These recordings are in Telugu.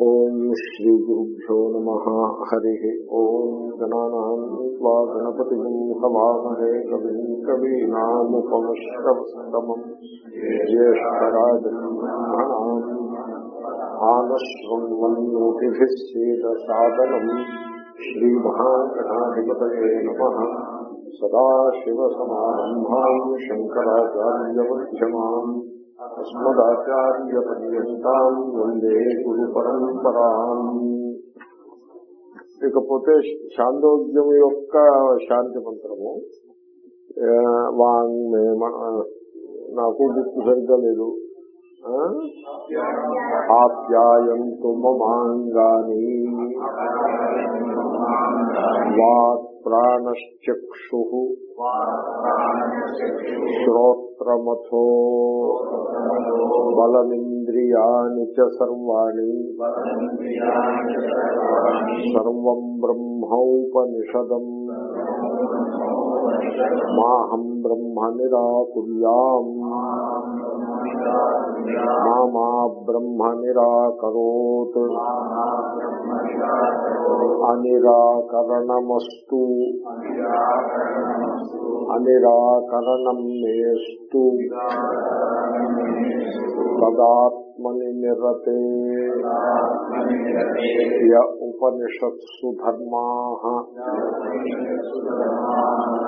ఓం శ్రీ గురుభ్యో నమ హరి ఓం గణానా గణపతి హవామహే కవి కవీనాముపమశ్రవస్తమం జ్యేష్టరాజం ఆనశ్వన్మన్యోతిభిస్సేదసాదనం శ్రీమహాగణాధిపతయే నమ సదాశివసమారంభాం శంకరాచార్యవర్ధ్యమాన్ అస్మదాచార్యపర్యంతం వందే గురు పరంపరాం ఇకపోతే చాందోగ్యం యొక్క శాంతి మంత్రము. నాకు గుర్తు సరిగ్గా లేదు. ఆప్యాయంతు మమాంగాని. వాక్ ప్రాణశ్చక్షు శ్రోత్రమథో బలమింద్రియాణి సర్వాణి సర్వం బ్రహ్మౌపనిషదం మాహం బ్రహ్మ నిరాకుర్యాం निराकरोत्। अनिराकरणमस्तु। अनिराकरणम् तदात्मनि निरते। य उपनिषत्सु धर्माः।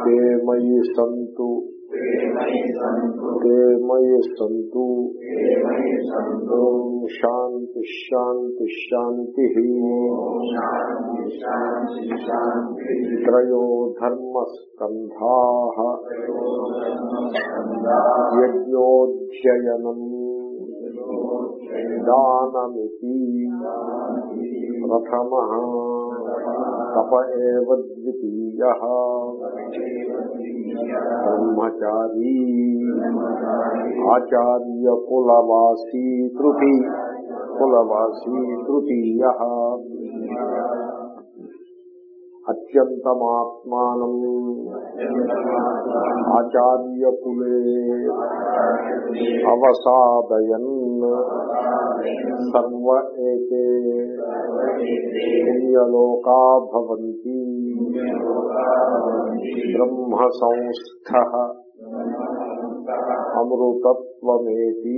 ते मयि सन्तु। తే మయి సంతు ఓం శాంతి శాంతి శాంతి త్రయో ధర్మస్కంధా యజ్ఞోధ్యయనం దానమితి ప్రథమ తప ఏవ ద్వితీయ బ్రహ్మచారీ ఆచార్య కులవాసీ తృతీ కులవాసీ తృతీయ అత్యంతమాత్మానం ఆచార్యకులే అవసాదయన్ సర్వ ఏతే పుణ్యలోకా భవంతి బ్రహ్మ సంస్థ అమృతత్వమేతి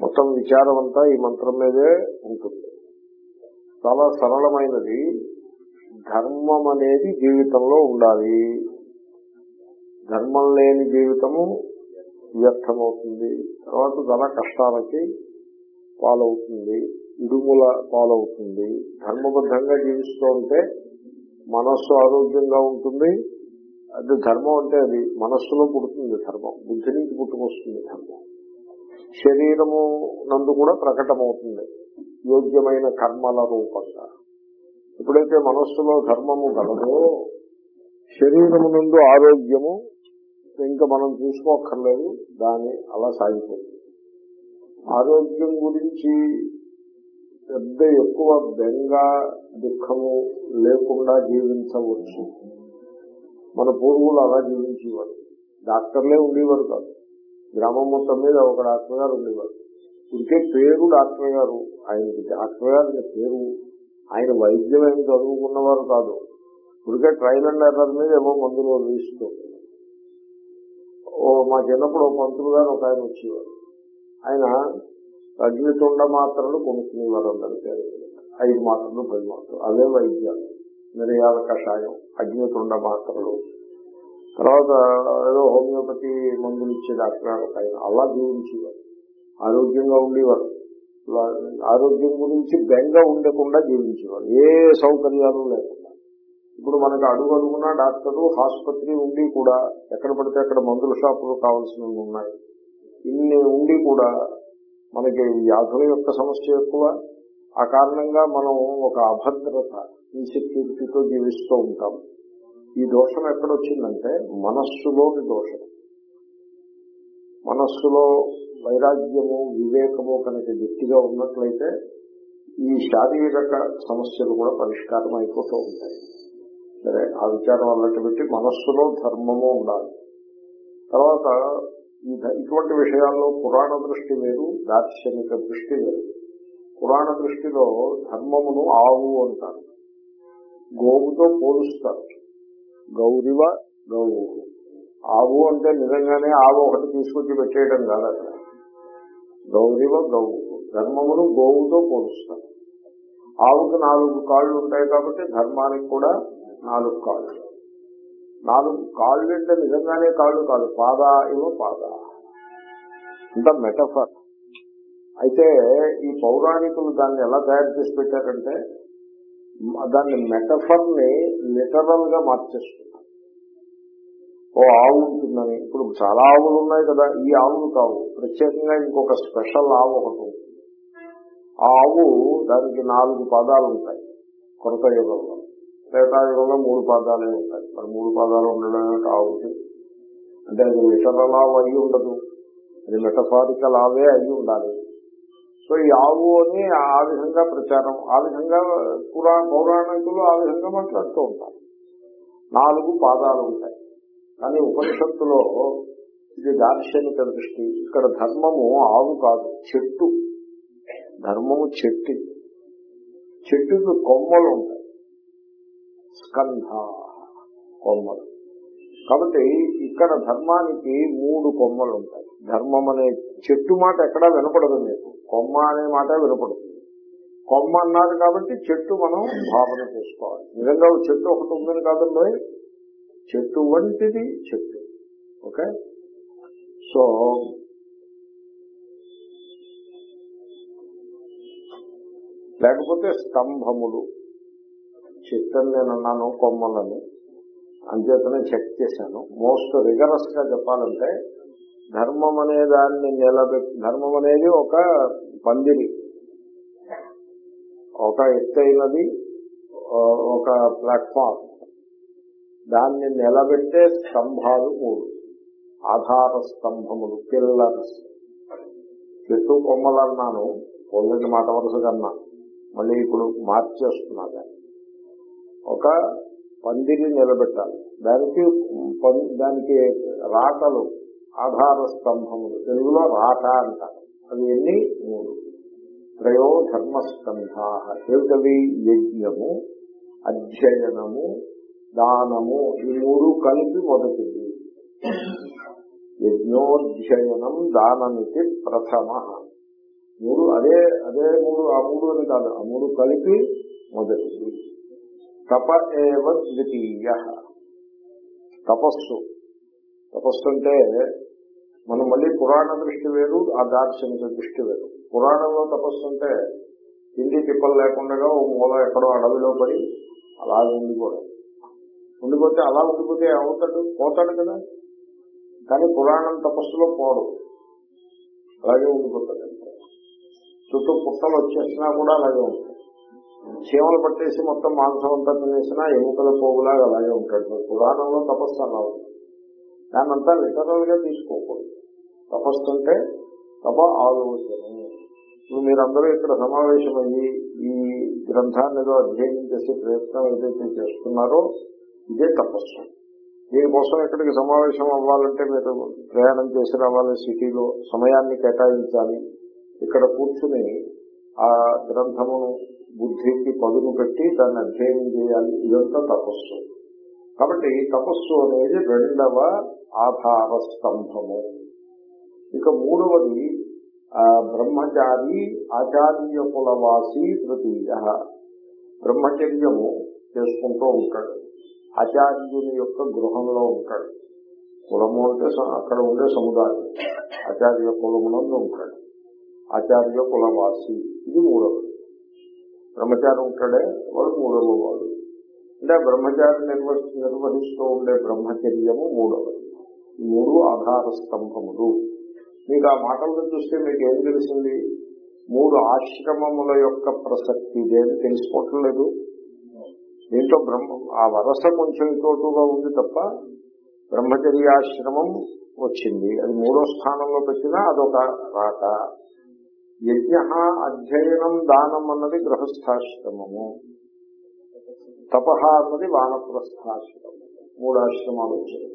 మొత్తం విచారం అంతా ఈ మంత్రం మీదే ఉంటుంది. చాలా సరళమైనది. ధర్మం అనేది జీవితంలో ఉండాలి. ధర్మం లేని జీవితము వ్యర్థమవుతుంది. తర్వాత ధన కష్టాలకి పాలవుతుంది. ఇడుముల పాలవుతుంది. ధర్మబద్ధంగా జీవిస్తూ ఉంటే మనస్సు ఆరోగ్యంగా ఉంటుంది. అది ధర్మం అంటే అది మనస్సులో పుడుతుంది ధర్మం. బుద్ధి నుంచి పుట్టుకొస్తుంది ధర్మం. శరీరము నందు కూడా ప్రకటమవుతుంది. యోగ్యమైన కర్మల రూపంగా. ఎప్పుడైతే మనస్సులో ధర్మము గలదో శరీరము నందు ఆరోగ్యము ఇంకా మనం చూసుకోక్కర్లేదు దాని అలా సాగిపోతుంది. ఆరోగ్యం గురించి పెద్ద ఎక్కువ బెంగ దుఃఖము లేకుండా జీవించవచ్చు. మన పూర్వులు అలా జీవించేవారు. డాక్టర్లే ఉండేవారు కాదు. గ్రామం మొత్తం మీద ఒక డాక్టర్ గారు ఉండేవారు. ఇంకే పేరు డాక్టర్ గారు. ఆయనకి డాక్టర్ గారి పేరు ఆయన వైద్యం ఏమి చదువుకున్నవారు కాదు. ఇప్పటికే ట్రైల్ అండ్ ఎర్రర్ మీద ఏమో మందులు వేస్తూ ఓ మా చిన్నప్పుడు ఓ పంతులు గారు ఒక ఆయన వచ్చేవారు. ఆయన అగ్నితుండ మాత్రలు కొనుక్కునేవారు అందరికీ ఐదు మాత్రలు పది మాత్రలు. అదే వైద్యాలు. మిరియాల కషాయం అగ్నితుండ మాత్రలు. తర్వాత ఏదో హోమియోపతి మందులు ఇచ్చే డాక్టర్ ఒక ఆయన. అలా జీవించేవారు. ఆరోగ్యంగా ఉండేవారు. ఆరోగ్యం గురించి బెంగ ఉండకుండా జీవించేవారు. ఏ సౌకర్యాలు లేవు. ఇప్పుడు మనకు అడుగు అడుగున డాక్టరు ఆసుపత్రి ఉండి కూడా ఎక్కడ పడితే అక్కడ మందుల షాపులు కావాల్సినవి ఉన్నాయి. ఇన్ని ఉండి కూడా మనకి వ్యాధుల యొక్క సమస్య ఎక్కువ. ఆ కారణంగా మనం ఒక అభద్రత ఇన్సెక్యూరిటీతో జీవిస్తూ ఉంటాం. ఈ దోషం ఎక్కడొచ్చిందంటే మనస్సులోని దోషం. మనస్సులో వైరాగ్యము వివేకము కనుక గట్టిగా ఉన్నట్లయితే ఈ శారీరక సమస్యలు కూడా పరిష్కారం అయిపోతూ ఉంటాయి. సరే ఆ విచారం అన్నట్టు పెట్టి మనస్సులో ధర్మము ఉండాలి. తర్వాత ఇటువంటి విషయాల్లో పురాణ దృష్టి వేరు దార్శనిక దృష్టి వేరు. పురాణ దృష్టిలో ధర్మమును ఆవు అంటారు. గోవుతో పోలుస్తారు. గౌరివ గౌవు. ఆవు అంటే నిజంగానే ఆవు ఒకటి తీసుకొచ్చి పెట్టేయడం కాదు అక్కడ. గౌరివ గౌవు. ధర్మమును గోవుతో పోలుస్తారు. ఆవుకు నాలుగు కాళ్ళు ఉంటాయి కాబట్టి ధర్మానికి కూడా నాలుగు కాళ్ళు. నాలుగు కాళ్ళు అంటే నిజంగానే కాళ్ళు కాదు పాద ఏమో పాద. ఇంత మెటఫర్. అయితే ఈ పౌరాణికులు దాన్ని ఎలా తయారు చేసి పెట్టారంటే దాన్ని మెటఫర్ని లిటరల్గా మార్చేస్తున్నారు. ఓ ఆవు ఉంటుందని. ఇప్పుడు చాలా ఆవులు ఉన్నాయి కదా ఈ ఆవులు కావు. ప్రత్యేకంగా ఇంకొక స్పెషల్ ఆవు ఒకటి ఉంటుంది ఆ ఆవు దానికి నాలుగు పాదాలు ఉంటాయి కొరత యుగంలో. త్రేతాయుగంలో మూడు పాదాలే ఉంటాయి. మరి మూడు పాదాలు ఉండడమే కావచ్చు. అంటే అది లిటరల్ లావ్ అయి ఉండదు. అది మెటఫారికల్ లావే అయి ఉండాలి. సో ఈ ఆవు అని ఆ విధంగా ప్రచారం ఆ విధంగా పురా పౌరాణికులు ఆ విధంగా మాట్లాడుతూ ఉంటారు. నాలుగు పాదాలు ఉంటాయి. కానీ ఉపనిషత్తులో ఇది దార్శనిక దృష్టి. ఇక్కడ ధర్మము ఆవు కాదు చెట్టు. ధర్మము చెట్టు. చెట్టుకు కొమ్మలు ఉంటాయి. స్కంధ కొమ్మలు. కాబట్టి ఇక్కడ ధర్మానికి మూడు కొమ్మలు ఉంటాయి ధర్మం అనే చెట్టు మాట ఎక్కడా వినపడదు మీకు. కొమ్మ అనే మాట వినపడుతుంది కొమ్మ అన్నారు కాబట్టి చెట్టు మనం భావన చేసుకోవాలి. నిజంగా చెట్టు ఒకటి ఉందని కాదండి చెట్టు వంటిది చెట్టు. ఓకే? సో లేకపోతే స్తంభములు. చెట్టు నేను అన్నాను కొమ్మలని అంచేతనే చెక్ చేశాను. మోస్ట్ రిగరస్గా చెప్పాలంటే ధర్మం అనే దాన్ని నిలబెట్టి ధర్మం అనేది ఒక పందిరి ఒక ఎత్తైనది ఒక ప్లాట్ఫామ్ దాన్ని నిలబెట్టే స్తంభాలు మూడు. ఆధార స్తంభములు పిల్లర్స్ చెట్టు కొమ్మలు అన్నాను. పొందిన మాట వరుసగా అన్నా. మళ్ళీ ఇప్పుడు మార్చేస్తున్నా దాన్ని. ఒక పందిని నిలబెట్టాలి. దానికి పం- దానికి రాటలు ఆధార స్తంభములు. తెలుగులో రాట అంటారు అవి ఎన్ని? మూడు. త్రయో ధర్మస్కంధా ఏమిటవి యజ్ఞము అధ్యయనము దానము. ఈ మూడు కలిపి మొదటిది. యజ్ఞోధ్యయనం దానమితి ప్రథమ. మూడు అదే అదే మూడు ఆ మూడు అని కాదు. ఆ మూడు కలిపి మొదటిది. తప ఏవ ద్వితీయ. తపస్సు. తపస్సు అంటే మనం మళ్ళీ పురాణ దృష్టి వేరు ఆ దార్శనిక దృష్టి వేరు. పురాణంలో తపస్సు అంటే తిండి తిప్పలు లేకుండా ఓ మూల ఎక్కడో అడవిలో పడి అలా ఉండిపోవడం. ఉండిపోతే అలా ఉండిపోతే ఏమవుతాడు? పోతాడు కదా. కానీ పురాణం తపస్సులో పోడు. అలాగే ఉండిపోతాడు. చుట్టూ పుట్టలు వచ్చేసినా కూడా అలాగే ఉంటాయి చీమలు పట్టేసి మొత్తం మాంసం అంతా తినేసినా ఎముకల పోగులాగా అలాగే ఉంటాడు. పురాణంలో తపస్సు అలా దాన్ని అంతా లిటరల్గా తీసుకోకూడదు. తపస్సు అంటే తప ఆలోచన. మీరందరూ ఇక్కడ సమావేశమయ్యి ఈ గ్రంథాన్ని ఏదో అధ్యయనం చేసే ప్రయత్నం ఏదైతే చేస్తున్నారో ఇదే తపస్సు. దీనికోసం ఇక్కడికి సమావేశం అవ్వాలంటే మీరు ప్రయాణం చేసి రావాలి సిటీలో సమయాన్ని కేటాయించాలి. ఇక్కడ కూర్చుని ఆ గ్రంథమును బుద్ధికి పదును పెట్టి దాన్ని అధ్యయనం చేయాలి. ఇదంతా తపస్సు. కాబట్టి తపస్సు అనేది రెండవ ఆధార స్తంభము. ఇక మూడవది బ్రహ్మచారి ఆచార్య కులవాసి తృతీయ. బ్రహ్మచర్యము చేసుకుంటూ ఉంటాడు. ఆచార్యుని యొక్క గృహంలో ఉంటాడు. కులము అంటే అక్కడ ఉండే సముదాయం. ఆచార్య కులమునందు ఉంటాడు. ఆచార్య కులవాసి. ఇది మూడవది. బ్రహ్మచారి ఉంటాడే వాడు మూడవ వాడు. అంటే బ్రహ్మచారి నిర్వహి నిర్వహిస్తూ ఉండే బ్రహ్మచర్యము మూడవది మూడు ఆధార స్తంభములు. మీకు ఆ మాటలను చూస్తే మీకు ఏం తెలిసింది? మూడు ఆశ్రమముల యొక్క ప్రసక్తి ఇదేమి తెలుసుకోవటం లేదు. దీంట్లో బ్రహ్మ ఆ వరస కొంచెం ఇతోటుగా ఉంది తప్ప బ్రహ్మచర్యాశ్రమం వచ్చింది. అది మూడో స్థానంలో పెట్టినా అదొక రాక యజ్ఞ అధ్యయనం దానం అన్నది గృహస్థాశ్రమము. తపహ అన్నది వానప్రస్థాశ్రమము. మూడు ఆశ్రమాలు వచ్చాయి.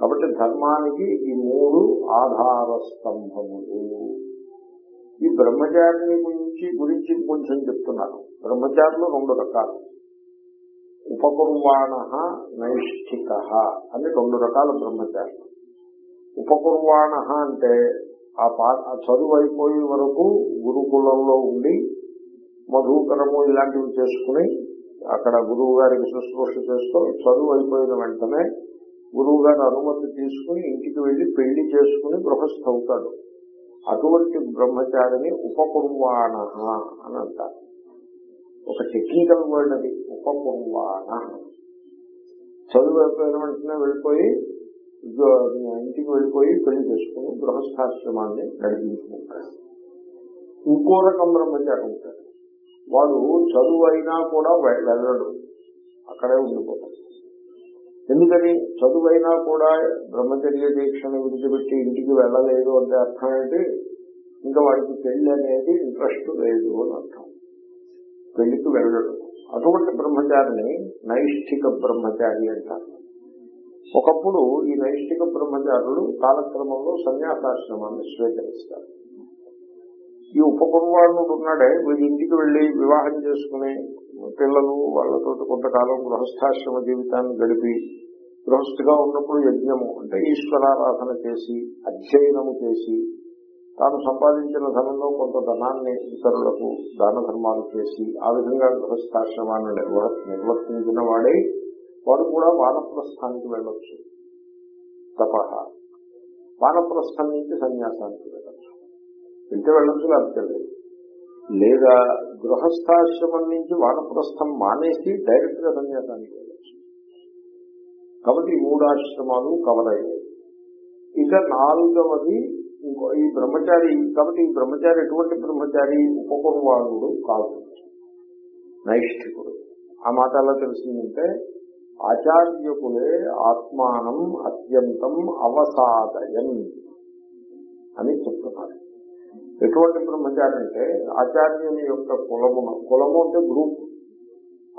కాబట్టి ధర్మానికి ఈ మూడు ఆధార స్తంభములు. ఈ బ్రహ్మచారిని గురించి గురించి కొంచెం చెప్తున్నారు. బ్రహ్మచారులు రెండు రకాలు. ఉపకుర్వాణ నైష్ఠిక అని రెండు రకాల బ్రహ్మచారులు. ఉపకుర్వాణ అంటే ఆ పా ఆ చదువు అయిపోయే వరకు గురుకులంలో ఉండి మధుకరము ఇలాంటివి చేసుకుని అక్కడ గురువు గారికి శుశ్రూష చేస్తూ చదువు అయిపోయిన వెంటనే గురువు గారి అనుమతి తీసుకుని ఇంటికి వెళ్ళి పెళ్ళి చేసుకుని గృహస్థ అవుతాడు. అటువంటి బ్రహ్మచారిని ఉపకుర్వాణ అని అంటారు. ఒక టెక్నికల్ వర్డ్ అది ఉపకుర్వాణ. చదువు అయిపోయిన వెంటనే వెళ్ళిపోయి ఇంటికి వెళ్ళిపోయి పెళ్ళి చేసుకుని గృహస్థాశ్రమాన్ని నడిపించుకుంటాడు. ఇంకో రకం బ్రహ్మచారి ఉంటాడు. వాడు చదువు అయినా కూడా వెళ్ళడు. అక్కడే ఉండిపోతాడు. ఎందుకని? చదువైనా కూడా బ్రహ్మచర్య దీక్షను విడిచిపెట్టి ఇంటికి వెళ్ళలేదు అంటే అర్థం ఏంటి? ఇంకా వాడికి పెళ్ళి అనేది ఇంట్రెస్ట్ లేదు అని అర్థం. పెళ్ళికి వెళ్ళడు. అటువంటి బ్రహ్మచారిని నైష్ఠిక బ్రహ్మచారి అంటారు. ఒకప్పుడు ఈ నైష్ఠిక బ్రహ్మచారులు కాలక్రమంలో సన్యాసాశ్రమాన్ని స్వీకరిస్తారు ఈ ఉపకుర్వాణుడు ఉన్నాడే వీడి ఇంటికి వెళ్ళి వివాహం చేసుకుని పిల్లలు వాళ్ళతో కొంతకాలం గృహస్థాశ్రమ జీవితాన్ని గడిపి గృహస్థిగా ఉన్నప్పుడు యజ్ఞము అంటే ఈశ్వరారాధన చేసి అధ్యయనము చేసి తాను సంపాదించిన ధనంలో కొంత ధనాన్ని ఇతరులకు దాన ధర్మాలు చేసి ఆ విధంగా గృహస్థాశ్రమాన్ని నిర్వర్తించిన వాడే వాడు కూడా వానప్రస్థానికి వెళ్ళొచ్చు. తపహ వానప్రస్థం నుంచి సన్యాసానికి వెళ్ళొచ్చు. వెళ్తే వెళ్ళొచ్చు లేకపోతే లేదు. లేదా గృహస్థాశ్రమం నుంచి వానప్రస్థం మానేసి డైరెక్ట్గా సన్యాసానికి వెళ్ళొచ్చు. కాబట్టి మూడు ఆశ్రమాలు కవర్ అయ్యాయి. ఇక నాలుగవది ఇంకో ఈ బ్రహ్మచారి కాబట్టి ఈ బ్రహ్మచారి ఎటువంటి బ్రహ్మచారి ఉపకుర్వాణుడు కాదు. నైష్ఠికుడు. ఆ మాట ఎలా తెలిసిందంటే ఆచార్యకులే ఆత్మానం అత్యంతం అవసాదయన్ అని చెప్తున్నారు. ఎటువంటి బ్రహ్మచారి అంటే ఆచార్యుని యొక్క కులమున కులము అంటే గ్రూప్.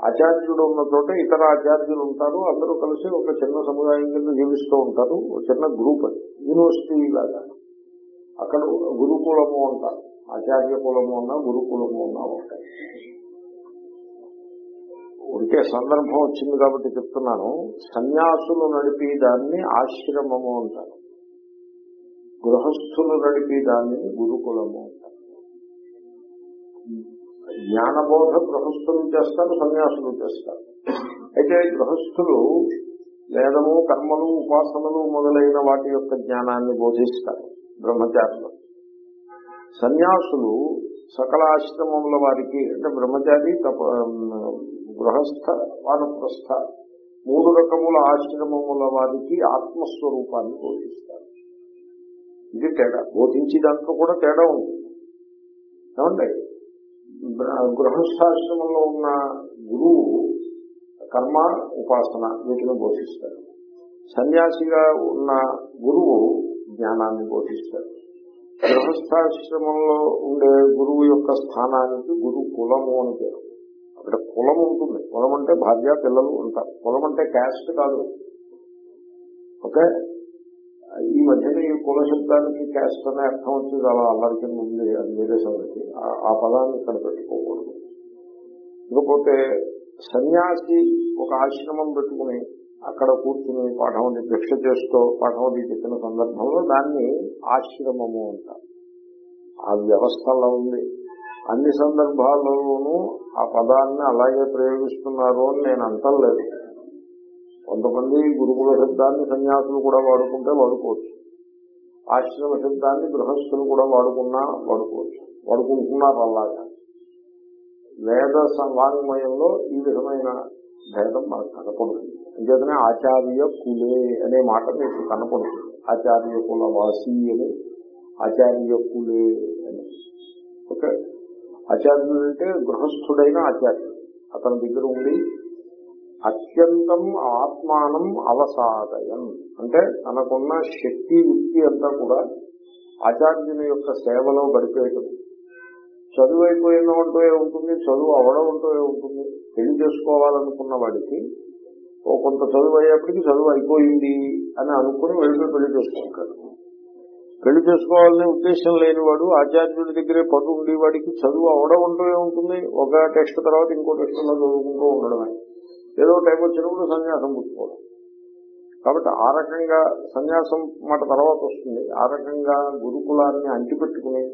ఆచార్యుడు ఉన్న చోట ఇతర ఆచార్యులు ఉంటారు అందరూ కలిసి ఒక చిన్న సముదాయం కింద జీవిస్తూ ఉంటారు ఒక చిన్న గ్రూప్ అది యూనివర్సిటీ లాగా. అక్కడ గురుకులము అంటారు ఆచార్య కులము ఉన్నా గురుకులము ఉన్నా ఉంటాయి. ఉంటే సందర్భం వచ్చింది కాబట్టి చెప్తున్నాను. సన్యాసులు నడిపి దాన్ని ఆశ్రమము అంటారు. గృహస్థులు నడిపి దాన్ని గురుకులము అంటారు. జ్ఞానబోధ గృహస్థులు చేస్తారు సన్యాసులు చేస్తారు. అయితే గృహస్థులు వేదము కర్మలు ఉపాసనలు మొదలైన వాటి యొక్క జ్ఞానాన్ని బోధిస్తారు బ్రహ్మచారులు. సన్యాసులు సకల ఆశ్రమముల వారికి అంటే బ్రహ్మచారి తప గృహస్థ వానప్రస్థ మూడు రకముల ఆశ్రమముల వారికి ఆత్మస్వరూపాన్ని బోధిస్తారు. ఇది తేడా. బోధించి దాంట్లో కూడా తేడా ఉంది. ఏమండి? గృహస్థాశ్రమంలో ఉన్న గురువు కర్మ ఉపాసన వీటిని బోధిస్తాడు సన్యాసిగా ఉన్న గురువు జ్ఞానాన్ని బోధిస్తాడు గృహస్థాశ్రమంలో ఉండే గురువు యొక్క స్థానానికి గురు కులము అని పేరు. అక్కడ కులం ఉంటుంది. కులం అంటే భార్య పిల్లలు ఉంటారు. కులం అంటే క్యాస్ట్ కాదు. ఓకే? ఈ మధ్యన ఈ కుల శబ్దానికి క్యాస్ట్ అనే అర్థం వచ్చి చాలా అల్లరి కింద ఉంది అది వేరే సంగతి. ఆ- పదాన్ని ఇక్కడ పెట్టుకోకూడదు. ఇకపోతే సన్యాసి ఒక ఆశ్రమం పెట్టుకుని అక్కడ కూర్చుని పాఠం అది చేస్తూ పాఠం అది చెప్పిన సందర్భంలో దాన్ని ఆశ్రమము అంటారు. ఆ వ్యవస్థ అలా ఉంది. అన్ని సందర్భాల్లోనూ ఆ పదాన్ని అలాగే ప్రయోగిస్తున్నారు అని నేను అంటలేదు. కొంతమంది గురుకుల శబ్దాన్ని సన్యాసులు కూడా వాడుకుంటే వాడుకోవచ్చు. ఆశ్రమ శబ్దాన్ని గృహస్థులు కూడా వాడుకున్నా వాడుకోవచ్చు. వాడుకుంటున్నారు అలాగా. వేద వాంగ్మయంలో ఈ విధమైన భేదం మనకు కనపడుతుంది అంచేతనే ఆచార్య కులే అనే మాట మీకు కనపడుతుంది ఆచార్య కుల వాసి అని ఆచార్య కులే అని. ఓకే? ఆచార్యుడు అంటే గృహస్థుడైన ఆచార్యుడు. అతని దగ్గర ఉండి అత్యంతం ఆత్మానం అవసాదయం. అంటే తనకున్న శక్తి యుక్తి అంతా కూడా ఆచార్యుని యొక్క సేవలో గడిపేయటం. చదువు అయిపోయిన ఉంటూ ఉంటుంది చదువు అవడం ఉంటూ ఉంటుంది పెళ్ళి చేసుకోవాలనుకున్న వాడికి ఓ కొంత చదువు అయ్యేప్పటికి చదువు అయిపోయింది అని అనుకుని వెళ్ళి పెళ్ళి చేసుకుంటాడు. పెళ్ళి చేసుకోవాలనే ఉద్దేశం లేనివాడు ఆచార్యుడి దగ్గరే పట్టు ఉండేవాడికి చదువు అవడం అంటూ ఏముంటుంది ఒక టెస్ట్ తర్వాత ఇంకో టెస్ట్ చదువుకుంటూ ఉండడమే. ఏదో టైం వచ్చినప్పుడు సన్యాసం పుచ్చుకోవడం. కాబట్టి ఆ రకంగా సన్యాసం మాట తర్వాత వస్తుంది. ఆ రకంగా గురుకులాన్ని అంటిపెట్టుకుని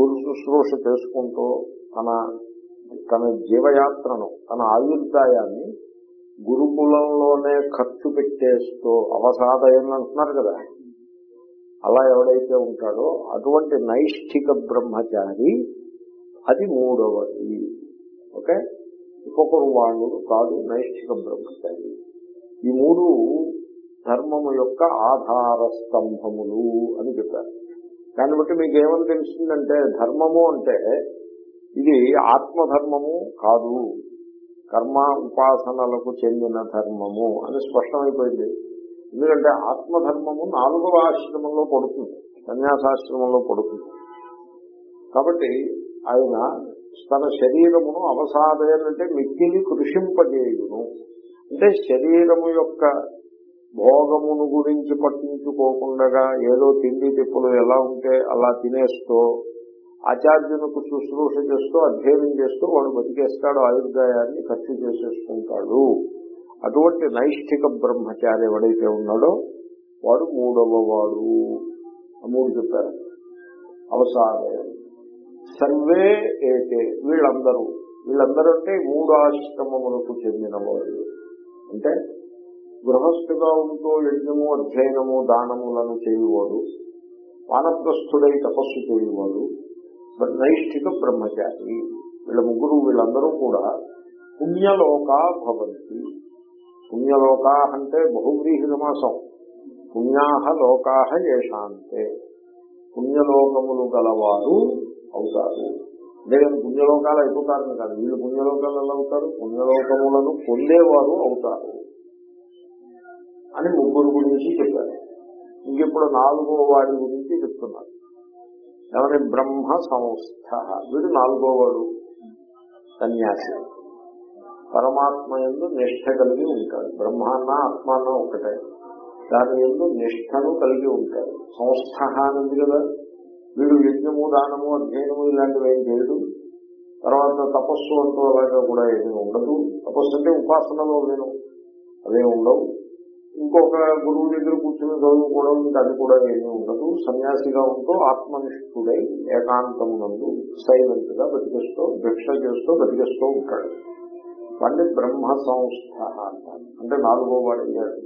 గురు శుశ్రూష చేసుకుంటూ తన తన జీవయాత్రను తన ఆయుర్దాయాన్ని గురుకులంలోనే ఖర్చు పెట్టేస్తూ అవసాదయం అంటున్నారు కదా. అలా ఎవడైతే ఉంటాడో అటువంటి నైష్ఠిక బ్రహ్మచారి అది మూడవది. ఓకే? ఇంకొకరు కాదు నైష్ఠిక బ్రహ్మచారి. ఈ మూడు ధర్మము యొక్క ఆధార స్తంభములు అని చెప్పారు. దాన్ని బట్టి మీకు ఏమని తెలుస్తుందంటే ధర్మము అంటే ఇది ఆత్మధర్మము కాదు కర్మ ఉపాసనలకు చెందిన ధర్మము అని స్పష్టమైపోయింది. ఎందుకంటే ఆత్మధర్మము నాలుగవ ఆశ్రమంలో పడుతుంది సన్యాసాశ్రమంలో పడుతుంది. కాబట్టి ఆయన తన శరీరమును అవసాదనంటే మిక్కిలి కృషింపజేయును. అంటే శరీరము యొక్క భోగమును గురించి పట్టించుకోకుండా ఏదో తిండి తిప్పులు ఎలా ఉంటే అలా తినేస్తూ ఆచార్యునికి శుశ్రూష చేస్తూ అధ్యయనం చేస్తూ వాడు బతికేస్తాడు ఆయుర్దాయాన్ని ఖర్చు చేసేసుకుంటాడు. అటువంటి నైష్ఠిక బ్రహ్మచారి ఎవడైతే ఉన్నాడో వాడు మూడవ వాడు మూడు చెప్పారు. అవసాదయం సర్వే ఏతే. వీళ్ళందరూ. వీళ్ళందరూ అంటే మూడు ఆశ్రమములకు చెందిన వాళ్ళు అంటే గృహస్థుగా ఉంటూ యజ్ఞము అధ్యయనము దానములను చేయువాడు. వానప్రస్థుడై తపస్సు చేయువాడు. నైష్ఠిక బ్రహ్మచారి. వీళ్ళ ముగ్గురు వీళ్ళందరూ కూడా పుణ్యలోకా భవంతి. పుణ్యలోకా అంటే బహువ్రీహి సమాసం పుణ్యాహ లోకాహ ఏషాంతే. పుణ్యలోకములు గలవారు అవుతారు. లేదని పుణ్యలోకాలు అయిపోతారని కాదు వీళ్ళు పుణ్యలోకాలు ఎలా అవుతారు? పుణ్యలోకములను పొందేవారు అవుతారు అని ముగ్గురు గురించి చెప్పారు. ఇంకెప్పుడు నాలుగో వాడి గురించి చెప్తున్నారు. ఎవరి బ్రహ్మ సంస్థ? వీడు నాలుగో వాడు. సన్యాసి. పరమాత్మ ఎందు నిష్ట కలిగి ఉంటాడు. బ్రహ్మాన్న ఆత్మాన్న ఒకటే. దాని ఎందు నిష్టను కలిగి ఉంటాడు. సంస్థ అనేది కదా. వీడు యజ్ఞము దానము అధ్యయనము ఇలాంటివి ఏం చేయడు. తర్వాత తపస్సు అంటూ అలాగా కూడా ఏమీ ఉండదు. తపస్సు అంటే ఉపాసనలో నేను అదే ఉండవు. ఇంకొక గురువు దగ్గర కూర్చుని చదువుకోవడం అది కూడా ఏమీ ఉండదు. సన్యాసిగా ఉంటూ ఆత్మనిష్ఠుడై ఏకాంతమునందు సైలెంట్గా బతికేస్తూ భిక్ష చేస్తూ బతికేస్తూ ఉంటాడు. వాడిని బ్రహ్మ సంస్థ అంటారు. అంటే నాలుగో వాడు అయ్యాడు.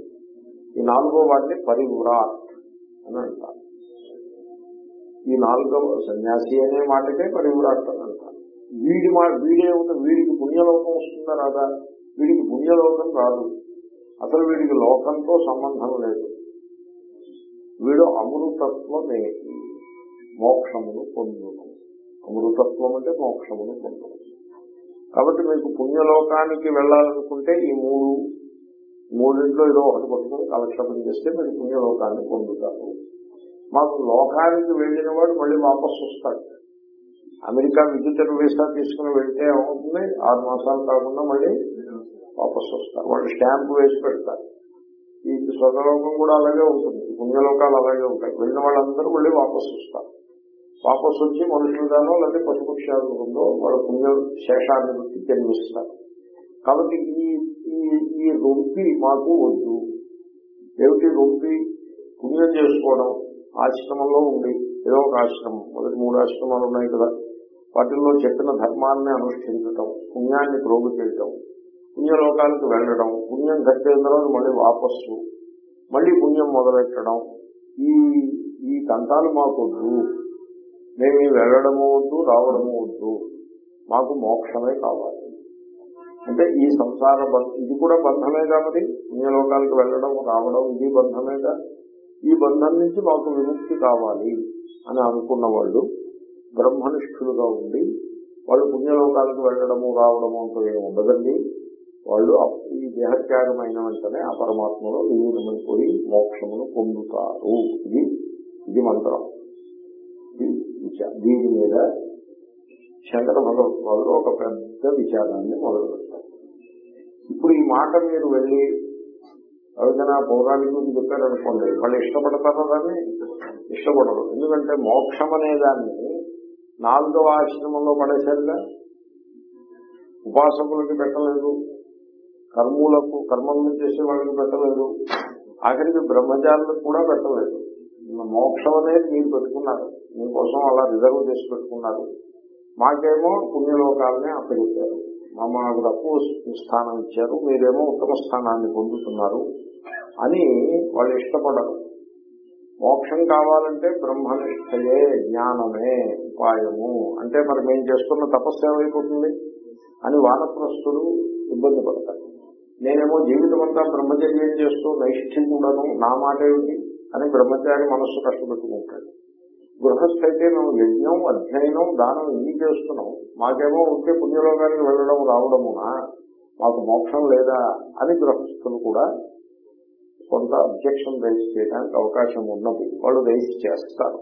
ఈ నాలుగో వాడిని పరివ్రాట్ అని అంటారు. ఈ నాలుగవ సన్యాసి అనే మాటకే పరివ్రాట్ అని అంటారు. వీడి మా వీడే ఉంది వీడికి పుణ్యలోకం వస్తుందా రాదా? వీడికి పుణ్యలోకం రాదు. అసలు వీడికి లోకంతో సంబంధం లేదు. వీడు అమృతత్వమేటి మోక్షమును పొందును. అమృతత్వం అంటే మోక్షమును పొందును. కాబట్టి మీకు పుణ్యలోకానికి వెళ్ళాలనుకుంటే ఈ మూడు మూడింట్లో ఏదో ఒకటి పట్టుకుని కాలక్షేపం చేస్తే మీరు పుణ్యలోకాన్ని పొందుతారు. మాకు లోకానికి వెళ్ళిన వాడు మళ్ళీ వాపసు వస్తాడు. అమెరికా విద్యుత్ వీసా తీసుకుని వెళ్తే ఏమవుతుంది? ఆరు మాసాలు కాకుండా మళ్ళీ వాపసు వస్తారు. వాళ్ళు స్టాంపు వేసి పెడతారు. ఈ స్వర్గలోకం కూడా అలాగే ఉంటుంది. పుణ్యలోకాలు అలాగే ఉంటాయి. వెళ్ళిన వాళ్ళందరూ మళ్ళీ వాపసు వస్తారు. వాపసు వచ్చి మనుషులుగానో లేకపోతే పశుపక్షాలు ఉందో వాళ్ళ పుణ్య శేషాన్ని బట్టి జన్మిస్తారు. కాబట్టి ఈ ఈ ఈ రొంపి మాకు వద్దు. ఏమిటి రొంపి? పుణ్యం చేసుకోవడం. ఆశ్రమంలో ఉండి ఏదో ఒక ఆశ్రమం. మొదటి మూడు ఆశ్రమాలు ఉన్నాయి కదా. వాటిల్లో చెప్పిన ధర్మాన్ని అనుష్ఠించటం పుణ్యాన్ని ప్రోగు చేయటం పుణ్యలోకానికి వెళ్ళడం పుణ్యం కట్టేన తర్వాత మళ్ళీ వాపస్సు మళ్ళీ పుణ్యం మొదలెట్టడం ఈ ఈ తంటాలు మాకు వద్దు. మేము వెళ్ళడము వద్దు రావడము వద్దు. మాకు మోక్షమే కావాలి. అంటే ఈ సంసార ఇది కూడా బంధమే కాబట్టి పుణ్యలోకాలకు వెళ్ళడం రావడం ఇది బంధమేగా ఈ బంధం నుంచి మాకు విముక్తి కావాలి అని అనుకున్న వాళ్ళు బ్రహ్మనిష్ఠులుగా ఉండి వాళ్ళు పుణ్యలోకాలకు వెళ్ళడము రావడము అంటూ ఏమి ఉండదండి. వాళ్ళు ఈ దేహత్యాగమైన వెంటనే ఆ పరమాత్మలో విలీనమైపోయి మోక్షమును పొందుతారు. ఇది ఇది మంత్రం. దీని మీద శంకర భగవత్వాలు ఒక పెద్ద విచారాన్ని మొదలు పెట్టారు ఇప్పుడు ఈ మాట మీరు వెళ్ళి ఎవరికైనా పౌరాణికులకు చెప్పారనుకోండి వాళ్ళు ఇష్టపడతారా దాన్ని? ఇష్టపడరు. ఎందుకంటే మోక్షం అనే దాన్ని నాలుగవ ఆశ్రమంలో పడేశారుగా? ఉపాసకులకి పెట్టలేదు. కర్మూలకు కర్మలను చేసే వాళ్ళకి పెట్టలేదు. ఆఖరికి బ్రహ్మచారులకు కూడా పెట్టలేదు. మోక్షం అనేది మీరు పెట్టుకున్నారు. మీకోసం అలా రిజర్వ్ చేసి పెట్టుకున్నారు. మాకేమో పుణ్యలోకాలనే అప్పగించారు మా మాకు తక్కువ స్థానం ఇచ్చారు. మీరేమో ఉత్తమ స్థానాన్ని పొందుతున్నారు అని వాళ్ళు ఇష్టపడరు. మోక్షం కావాలంటే బ్రహ్మనిష్టయే జ్ఞానమే ఉపాయము. అంటే మరి మేము చేస్తున్న తపస్సు ఏమైపోతుంది? అని వానప్రస్తులు ఇబ్బంది పడతారు. నేనేమో జీవితం అంతా బ్రహ్మచర్యం చేస్తూ నైష్ఠ్యం కూడాను నా మాట ఏమిటి అని బ్రహ్మచారి మనస్సు కష్టపెట్టుకుంటాడు. గృహస్థ అయితే మేము యజ్ఞం అధ్యయనం దానం ఇన్ని చేస్తున్నాం మాకేమో ఉంటే పుణ్యలోకానికి వెళ్ళడం రావడమునా? మాకు మోక్షం లేదా? అని గృహస్థులు కూడా కొంత అబ్జెక్షన్ రైజ్ చేయడానికి అవకాశం ఉన్నది. వాళ్ళు రైజ్ చేస్తారు.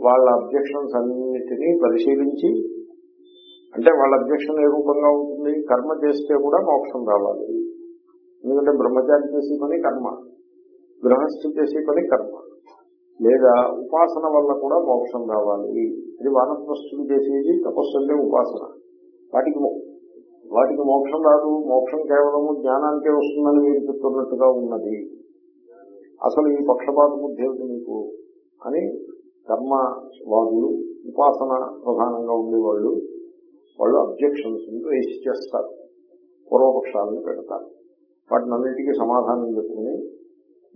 వాళ్ళ అబ్జెక్షన్స్ అన్నిటినీ పరిశీలించి అంటే వాళ్ళ అబ్జెక్షన్ ఏ రూపంగా ఉంటుంది? కర్మ చేస్తే కూడా మోక్షం రావాలి. ఎందుకంటే బ్రహ్మచారి చేసే పని కర్మ. గృహస్థు చేసే పని కర్మ. లేదా ఉపాసన వల్ల కూడా మోక్షం రావాలి. ఇది వానప్రస్థులు చేసేది తపస్సు అంటే ఉపాసన. వాటికి మో- వాటికి మోక్షం రాదు. మోక్షం కేవలము జ్ఞానానికే వస్తుందని మీరు చెప్తున్నట్టుగా ఉన్నది. అసలు ఈ పక్షపాత బుద్ధి ఏమిటి మీకు? అని కర్మవాదులు ఉపాసన ప్రధానంగా ఉండేవాళ్ళు వాళ్ళు అబ్జెక్షన్స్ రేస్ చేస్తారు. పూర్వపక్షాలను పెడతారు. వాటినన్నిటికీ సమాధానం చెప్పుకుని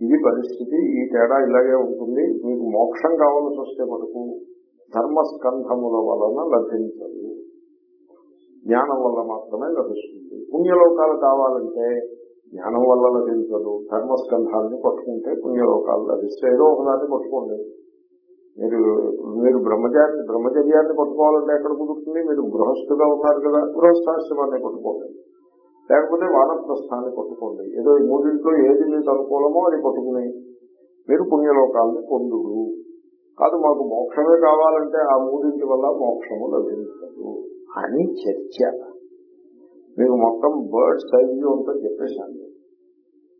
ఇది పరిస్థితి ఈ తేడా ఇలాగే ఉంటుంది. మీకు మోక్షం కావాల్సి వస్తే మటుకు ధర్మస్కంధముల వలన లభించదు. జ్ఞానం వల్ల మాత్రమే లభిస్తుంది. పుణ్యలోకాలు కావాలంటే జ్ఞానం వల్ల లభించదు. ధర్మస్కంధాన్ని పట్టుకుంటే పుణ్యలోకాలు లభిస్తాయి. ఏదో ఒకదాన్ని పట్టుకోండి. మీరు మీరు బ్రహ్మచారి బ్రహ్మచర్యాన్ని పట్టుకోవాలంటే ఎక్కడ కుదురుతుంది? మీరు గృహస్థుగా ఉన్నారు కదా. గృహస్థాశ్రమాన్ని పట్టుకోండి. లేకపోతే వానప్రస్థాన్ని పట్టుకోండి ఏదో ఈ మూడింట్లో ఏది మీకు అనుకూలమో అది పట్టుకుని మీరు పుణ్యలోకాలను పొందుడు. కాదు మాకు మోక్షమే కావాలంటే ఆ మూడింటి వల్ల మోక్షము లభించదు. అని చర్చ. మీకు మొత్తం బర్డ్ ఐవ్యూ అంతా చెప్పేశాను.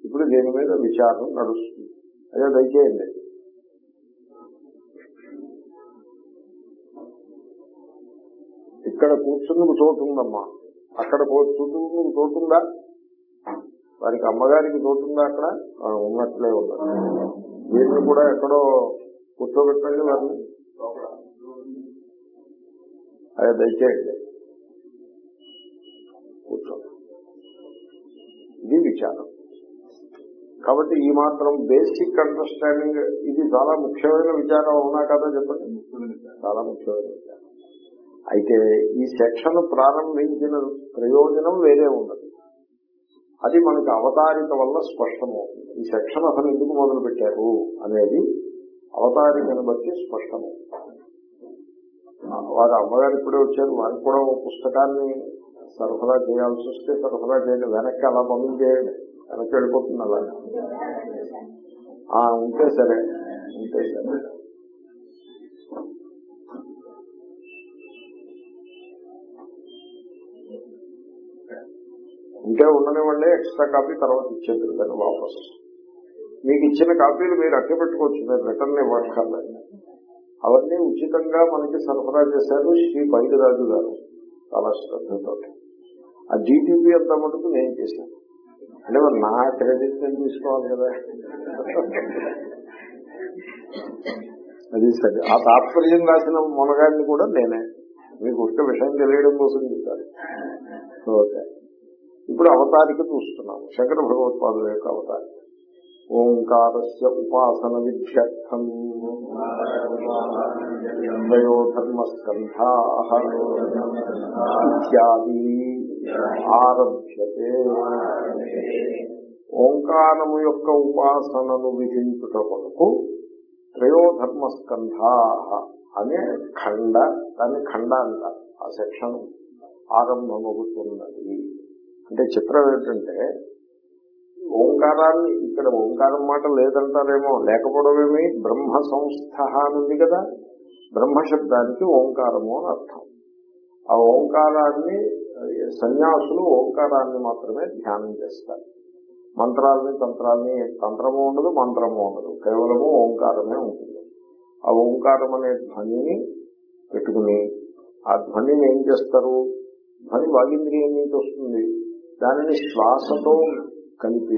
ఇప్పుడు దీని మీద విచారం నడుస్తుంది. అదే దయచేయండి. ఇక్కడ కూర్చుందుకు చోటు ఉందమ్మా. అక్కడ కూర్చుందుకు చోటు ఉందా వారికి అమ్మగారికి చోటు ఉందా అక్కడ ఉన్నట్లే ఉన్నది వీరిని కూడా ఎక్కడో కూర్చోబెట్టండి వారిని. అదే దయచేయండి. కూర్చోండి ఇది విచారం. కాబట్టి ఈ మాత్రం బేసిక్ అండర్స్టాండింగ్ ఇది చాలా ముఖ్యమైన విచారం అవునా కదా చెప్పండి? చాలా ముఖ్యమైన విచారం. అయితే ఈ సెక్షన్ ప్రారంభించిన ప్రయోజనం వేరే ఉన్నది. అది మనకి అవతారిక వల్ల స్పష్టమవుతుంది. ఈ సెక్షన్ అసలు ఎందుకు మొదలు పెట్టారు అనేది అవతారికను బట్టి స్పష్టమవుతుంది. వారి అమ్మగారు ఇప్పుడే వచ్చారు. వారికి కూడా ఒక పుస్తకాన్ని సరఫరా చేయాల్సి వస్తే సరఫరా చేయండి. వెనక్కి అలా పంపించేయండి వెనక్కి వెళ్ళిపోతుంది అలా ఉంటే సరే. ఉంటే సరే. ఉంటే ఉండనివ్వండి ఎక్స్ట్రా కాపీ తర్వాత ఇచ్చేద్దరు దాన్ని వాపస్. మీకు ఇచ్చిన కాపీలు మీరు అట్టే పెట్టుకోవచ్చు మీరు రిటర్న్ ఇవ్వక్కర్లేదు అవన్నీ ఉచితంగా మనకి సరఫరా చేశారు శ్రీ పైడిరాజు గారు. చాలా శ్రద్ధతో. ఆ జీటీపీ అంతా మటుకు నేను చేశాను. అంటే మరి నా క్రెడిట్ నేను తీసుకోవాలి కదా. అది సరే. ఆ తాత్పర్యం రాసిన మొనగాడిని కూడా నేనే. మీకు ఒక్క విషయం తెలియడం కోసం చెప్పాలి ఓకే ఇప్పుడు అవతారిక చూస్తున్నాము. శంకర భగవత్పాదుల యొక్క అవతారిక. ఓంకారస్య ఉపాసన విధ్యర్థం ద్వయో ధర్మస్కంధా ఇత్యాది ఆరభ్యతే. ఓంకారము యొక్క ఉపాసనను విధించుట కొరకు త్రయోధర్మస్కంధా అనే ఖండ దాన్ని ఖండ అంటారు. ఆ సెక్షన్ ఆరంభమవుతున్నది. అంటే చిత్రం ఏంటంటే ఓంకారాన్ని ఇక్కడ ఓంకారం మాట లేదంటారేమో లేకపోవడమేమి? బ్రహ్మ సంస్థ అని ఉంది కదా. బ్రహ్మ శబ్దానికి ఓంకారము అని అర్థం. ఆ ఓంకారాన్ని సన్యాసులు ఓంకారాన్ని మాత్రమే ధ్యానం చేస్తారు. మంత్రాలని తంత్రాలని తంత్రము ఉండదు మంత్రము ఉండదు. కేవలము ఓంకారమే ఉంటుంది. ఆ ఓంకారం అనే ధ్వనిని పెట్టుకుని ఆ ధ్వనిని ఏం చేస్తారు? ధ్వని వాగింద్రియం నుంచి వస్తుంది. దానిని శ్వాసతో కలిపి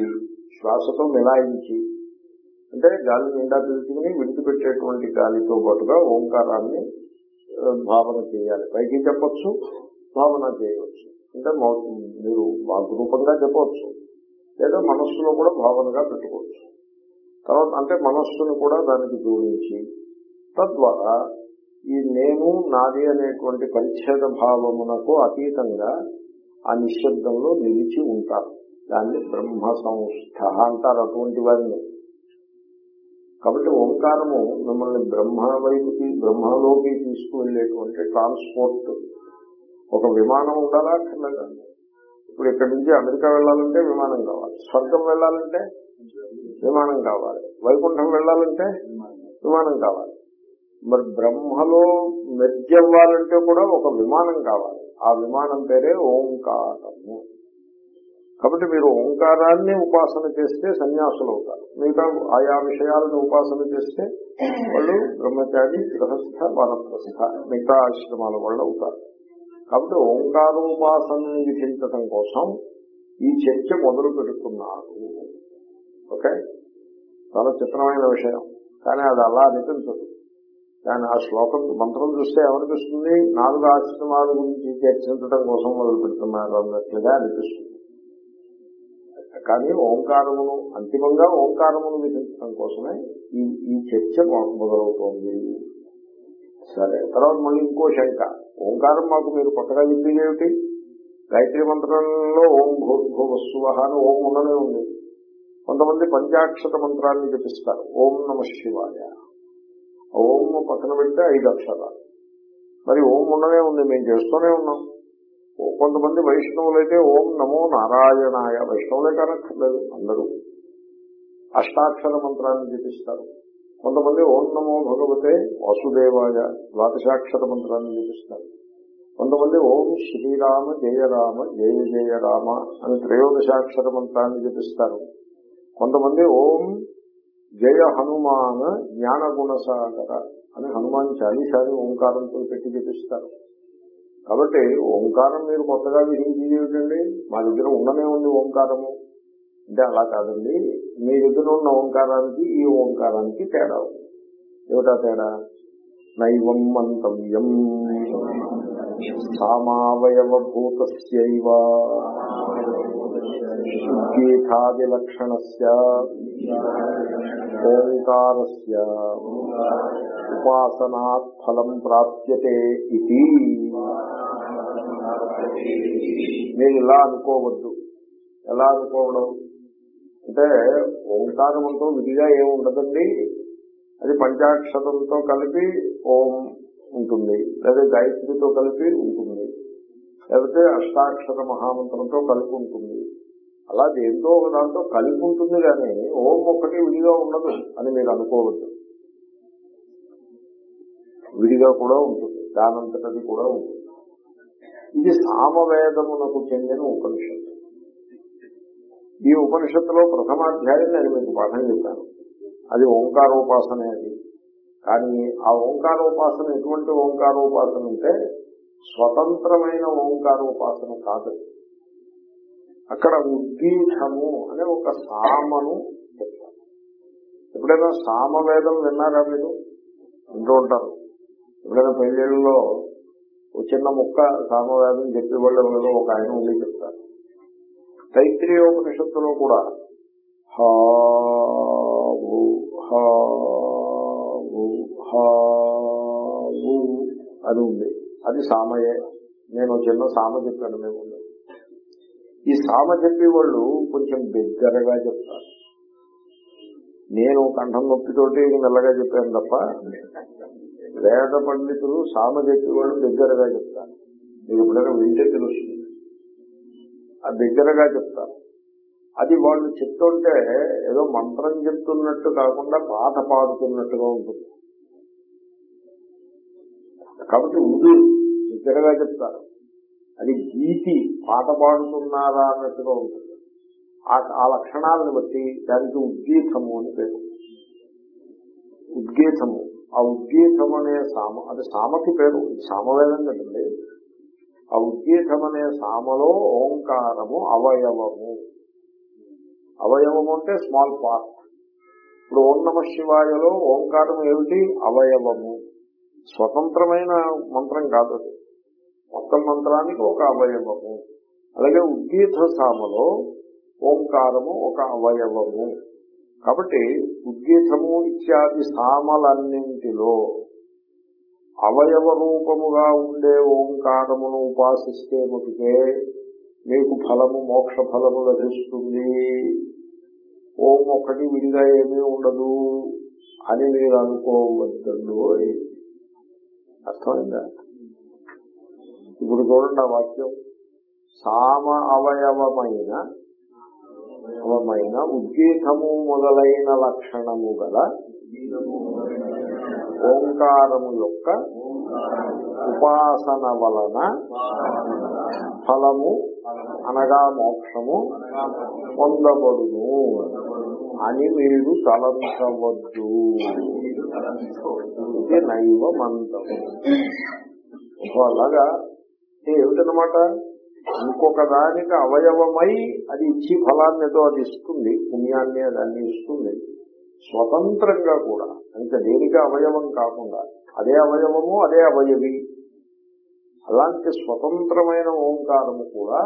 శ్వాసతో మిలాయించి అంటే గాలి నిండా పిలుచుకుని విడిచిపెట్టేటువంటి గాలితో పాటుగా ఓంకారాన్ని భావన చేయాలి. పైకి చెప్పచ్చు భావన చేయవచ్చు. అంటే మీరు వాగ్రూపంగా చెప్పవచ్చు. లేదా మనస్సులో కూడా భావనగా పెట్టుకోవచ్చు. తర్వాత అంటే మనస్సును కూడా దానికి జోడించి తద్వారా ఈ నేను నాది అనేటువంటి పరిచ్ఛేద భావమునకు అతీతంగా ఆ నిశ్శబ్దంలో నిలిచి ఉంటారు దాన్ని బ్రహ్మ సంస్థ అంటారు అటువంటి వారిని. కాబట్టి ఓంకారము మిమ్మల్ని బ్రహ్మ వైపుకి బ్రహ్మలోకి తీసుకువెళ్ళేటువంటి ట్రాన్స్పోర్ట్ ఒక విమానం ఉండాలా అక్కర్లేదా? ఇప్పుడు ఇక్కడి నుంచి అమెరికా వెళ్ళాలంటే విమానం కావాలి. స్వర్గం వెళ్ళాలంటే విమానం కావాలి. వైకుంఠం వెళ్ళాలంటే విమానం కావాలి. మరి బ్రహ్మలో మెర్జ్ అవ్వాలంటే కూడా ఒక విమానం కావాలి. ఆ విమానం పేరే ఓంకారము. కాబట్టి మీరు ఓంకారాన్ని ఉపాసన చేస్తే సన్యాసులు అవుతారు మిగతా ఆయా విషయాలను ఉపాసన చేస్తే వాళ్ళు బ్రహ్మచారి గృహస్థ వనప్రస్థ మిగతా ఆశ్రమాల వాళ్ళు అవుతారు. కాబట్టి ఓంకారోపాసనని విధించటం కోసం ఈ చర్చ మొదలు పెడుతున్నారు. ఓకే? చాలా చిత్రమైన విషయం. కానీ అది అలా అనిపించదు. కానీ ఆ శ్లోకం మంత్రం చూస్తే ఏమనిపిస్తుంది? నాలుగు ఆశ్రమాల గురించి చర్చించడం కోసం మొదలు పెడుతున్నారు అన్నట్లుగా అనిపిస్తుంది. కానీ ఓంకారమును అంతిమంగా ఓంకారమును విధించడం కోసమే ఈ ఈ చర్చ మొదలవుతోంది. సరే తర్వాత మళ్ళీ ఇంకో శంక. ఓంకారం మాకు మీరు కొత్తగా చెప్పింది ఏమిటి? గాయత్రి మంత్రంలో ఓం భో అని ఓం ఉండనే ఉంది. కొంతమంది పంచాక్షత మంత్రాన్ని జపిస్తారు. ఓం నమ శివాయ. ఓం పక్కన పెడితే ఐదు అక్షరాలు. మరి ఓం ఉండనే ఉంది మేము చేస్తూనే ఉన్నాం. కొంతమంది వైష్ణవులైతే ఓం నమో నారాయణాయ వైష్ణవులే కానక్కర్లేదు అందరూ అష్టాక్షర మంత్రాన్ని జపిస్తారు. కొంతమంది ఓం నమో భగవతే వాసుదేవాయ ద్వాదశాక్షర మంత్రాన్ని జపిస్తారు. కొంతమంది ఓం శ్రీరామ జయ రామ జయ జయ రామ అని త్రయోదశాక్షర మంత్రాన్ని జపిస్తారు. కొంతమంది ఓం జయ హనుమాన జ్ఞాన గుణసాగర అని హనుమాన్ చాలీసారి ఓంకారంతో పెట్టి జపిస్తారు. కాబట్టి ఓంకారం మీరు కొత్తగా విధించేది ఏమిటండి మా దగ్గర ఉండనే ఉంది ఓంకారము. అంటే అలా కాదండి. మీ దగ్గర ఉన్న ఓంకారానికి ఈ ఓంకారానికి తేడా ఉంది. ఏమిటా తేడా? నైవం మంతవ్యం. సామావయవభూతస్యైవ. గీతాదిలక్షణస్య ఓంకారస్య ఉపాసనాత్ ఫలం ప్రాప్యతే ఇది. మీరు ఇలా అనుకోవద్దు. ఎలా అనుకోవడం? అంటే ఓంకారం అంటూ విధిగా ఏముండదండి? అది పంచాక్షరంతో కలిపి ఓం ఉంటుంది. లేదా గాయత్రితో కలిపి ఉంటుంది. లేకపోతే అష్టాక్షర మహామంత్రంతో కలిపి ఉంటుంది. అలా దేంతో ఒక దాంతో కలిపి ఉంటుంది కానీ ఓం ఒక్కటి విడిగా ఉండదు అని మీరు అనుకోవద్దు. విడిగా కూడా ఉంటుంది దానంతటది కూడా ఉంటుంది. ఇది సామవేదమునకు చెందిన ఉపనిషత్తు. ఈ ఉపనిషత్తులో ప్రథమాధ్యాయం నేను మీకు పాఠం చెప్పాను. అది ఓంకారోపాసనే అది. కానీ ఆ ఓంకారోపాసన ఎటువంటి ఓంకారోపాసన అంటే స్వతంత్రమైన ఓంకారోపాసన కాదు. అక్కడ ఉద్దీఠము అనే ఒక సామను చెప్తారు ఎప్పుడైనా సామవేదం విన్నారా మీరు? వింటూ ఉంటారు. ఎప్పుడైనా పెళ్ళిళ్ళలో ఒక చిన్న ముక్క సామవేదం చెప్పేవాళ్ళు ఎవరో ఒక ఆయన ఉండి చెప్తారు. తైత్రీయోపనిషత్తులో కూడా హావు హావు హావు అని ఉంది. అది సామయే. నేను చిన్న సామ చెప్పాను మేము ఈ సామ చెప్పే వాళ్ళు కొంచెం బిగ్గరగా చెప్తారు. నేను కంఠం నొప్పితోటి మెల్లగా చెప్పాను తప్ప వేద పండితులు సామ చెప్పేవాళ్ళు దగ్గరగా చెప్తారు. మీరు ఎప్పుడైనా వింటే తెలుస్తుంది. ఆ దగ్గరగా చెప్తారు. అది వాళ్ళు చెప్తుంటే ఏదో మంత్రం చెప్తున్నట్టు కాకుండా పాట పాడుతున్నట్టుగా ఉంటుంది. కాబట్టి ఉంది దగ్గరగా చెప్తారు. అది గీతి పాట పాడుతున్నారా అన్నట్టుగా ఉంటుంది. ఆ- ఆ లక్షణాలను బట్టి దానికి ఉద్గీతము అని పేరు. ఉద్గీతము. ఆ ఉద్గీతం అనే సామ అది సామకి పేరు. ఇది సామవేదం కదండి. ఆ ఉద్గీతం అనే సామలో ఓంకారము అవయవము. అవయవము అంటే స్మాల్ పార్ట్. ఇప్పుడు ఓం నమ శివాయలో ఓంకారం ఏమిటి? అవయవము. స్వతంత్రమైన మంత్రం కాదు అది. మొత్తం మంత్రానికి ఒక అవయవము. అలాగే ఉద్గీత సామలో ఓంకారము ఒక అవయవము. కాబట్టి ఉద్గీతము ఇత్యాది సామలన్నింటిలో అవయవ రూపముగా ఉండే ఓంకారమును ఉపాసిస్తే మటుకే మీకు ఫలము మోక్ష ఫలము లభిస్తుంది. ఓం ఒకటి విడిగా ఏమీ ఉండదు అని మీరు అనుకోవద్దండు అర్థమైందా? ఇప్పుడు చూడండి ఆ వాక్యం. సామ అవయవమైన అవమైన ఉద్గీతము మొదలైన లక్షణము గల ఓంకారము యొక్క ఉపాసన వలన ఫలము అనగా మోక్షము పొందబడును అని మీరు తలంచవద్దు. ఇది నైవ మంత్రము సో అలాగా అంటే ఏమిటనమాట ఇంకొక దానికి అవయవమై అది ఇచ్చి ఫలాన్ని ఏదో అది ఇస్తుంది పుణ్యాన్ని దాన్ని ఇస్తుంది. స్వతంత్రంగా కూడా ఇంకా దేనికి అవయవం కాకుండా అదే అవయవము అదే అవయవి. అలాంటి స్వతంత్రమైన ఓంకారము కూడా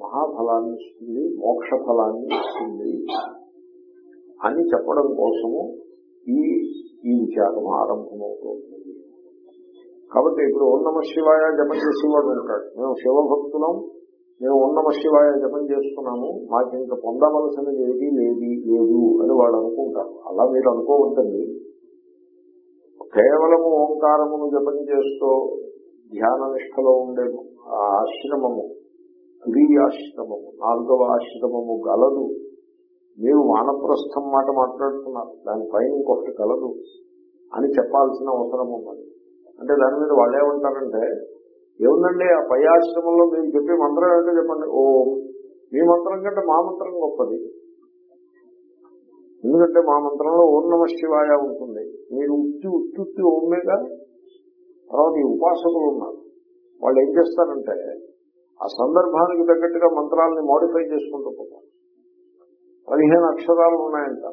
మహాఫలాన్ని ఇస్తుంది మోక్ష ఫలాన్ని ఇస్తుంది అని చెప్పడం కోసము ఈ ఈ విచారం ఆరంభమవుతుంది. కాబట్టి ఇప్పుడు ఓం నమ శివాయ జపం చేసేవాడు ఉంటాడు. మేము శివభక్తులం మేము ఓం నమ శివాయ జపం చేస్తున్నాము మాకు ఇంకా పొందవలసినది ఏది లేది లేదు అని వాళ్ళు అనుకుంటారు. అలా మీరు అనుకోవద్దండి. కేవలము ఓంకారమును జపం చేస్తూ ధ్యాన నిష్టలో ఉండే ఆ ఆశ్రమము ఆశ్రమము నాలుగవ ఆశ్రమము గలదు. మీరు వానప్రస్థం మాట మాట్లాడుతున్నారు దానిపైన ఇంకొకటి కలదు అని చెప్పాల్సిన అవసరం ఉన్నది. అంటే దాని మీద వాళ్ళు ఏమంటారంటే ఏముందండి ఆ పై ఆశ్రమంలో మీరు చెప్పే మంత్రం ఏంటో చెప్పండి. ఓ మీ మంత్రం కంటే మా మంత్రం గొప్పది. ఎందుకంటే మా మంత్రంలో ఓం నమ శివాయ ఉంటుంది. మీరు ఉత్తి ఉత్తి ఉత్తి ఓమేగా తర్వాత ఈ ఉపాసకులు ఉన్నారు. వాళ్ళు ఏం చేస్తారంటే ఆ సందర్భానికి తగ్గట్టుగా మంత్రాలని మోడిఫై చేసుకుంటూ పోతారు. పదిహేను అక్షరాలు ఉన్నాయంట